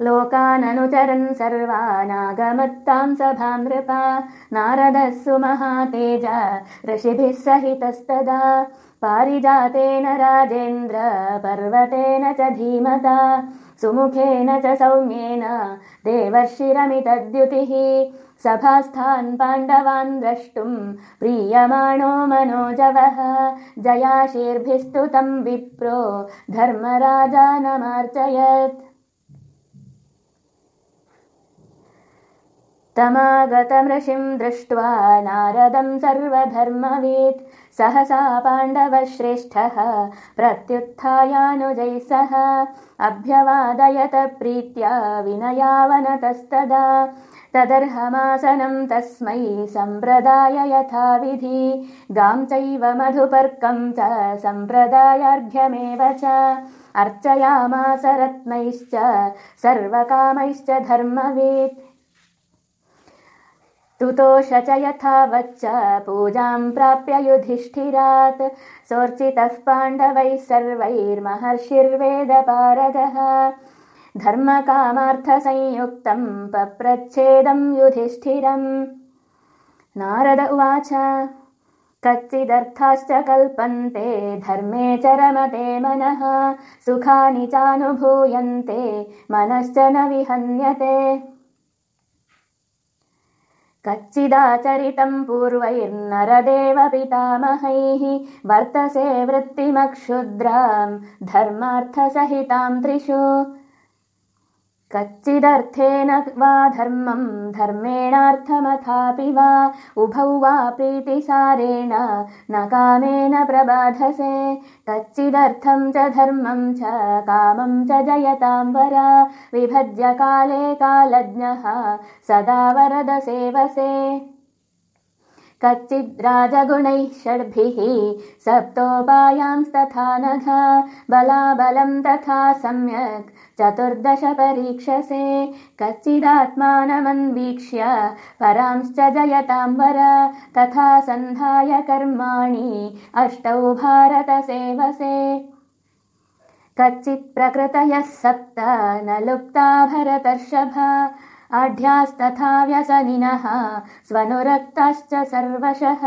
लोकाननुचरन् सर्वानागमत्तां सभां नृपा। नारदः सुमहातेज ऋषिभिः सहितस्तदा। पारिजातेन राजेन्द्र पर्वतेन च धीमता। सुमुखेन च सौम्येन देवर्षिरमितद्युतिः। सभास्थान् पाण्डवान् द्रष्टुम् प्रीयमाणो मनोजवः। जयाशीर्भिस्तुतम् विप्रो धर्मराजानमार्चयत् तमागतमृषिम् दृष्ट्वा नारदम् सर्वधर्मवीत्। सहसा पाण्डवश्रेष्ठः प्रत्युत्थायानुजैः सह अभ्यवादयत प्रीत्या विनयावनतस्तदा। तदर्हमासनम् तस्मै सम्प्रदाय यथाविधि। गां चैव मधुपर्कम् च सम्प्रदायार्घ्यमेव च। अर्चयामास रत्नैश्च सर्वकामैश्च धर्मवीत् तुतोष च यथावच्च पूजाम् प्राप्य युधिष्ठिरात्। सोर्चितः पाण्डवैः सर्वैर्महर्षिर्वेदपारदः। धर्मकामार्थसंयुक्तम् पप्रच्छेदम् युधिष्ठिरम्। नारद उवाच कच्चिदर्थाश्च कल्पन्ते धर्मे च रमते मनः। सुखानि चानुभूयन्ते मनश्च न विहन्यते कच्चिदाचरितम् पूर्वैर्नरदेव पितामहैः वर्तसे वृत्तिमक्षुद्राम् धर्मार्थसहिताम् त्रिषु कच्चिदर्थेन वा धर्मम् धर्मेणार्थमथापि वा। उभौ वा प्रीतिसारेण न कामेन प्रबाधसे। कच्चिदर्थम् च धर्मम् च कामम् च जयताम् वरा विभज्य काले कालज्ञः सदा वरद सेवसे कच्चिद्राजगुणैः षड्भिः सप्तोपायांस्तथा नघ बलाबलम् तथा सम्यक्। चतुर्दश परीक्षसे कच्चिदात्मानमन्वीक्ष्य परांश्च जयताम् वर तथा सन्धाय कर्माणि अष्टौ भारतसेवसे। कच्चित् प्रकृतयः सप्त न लुप्ता भरतर्षभा आढ्यास्तथा व्यसनिनः स्वनुरक्ताश्च सर्वशः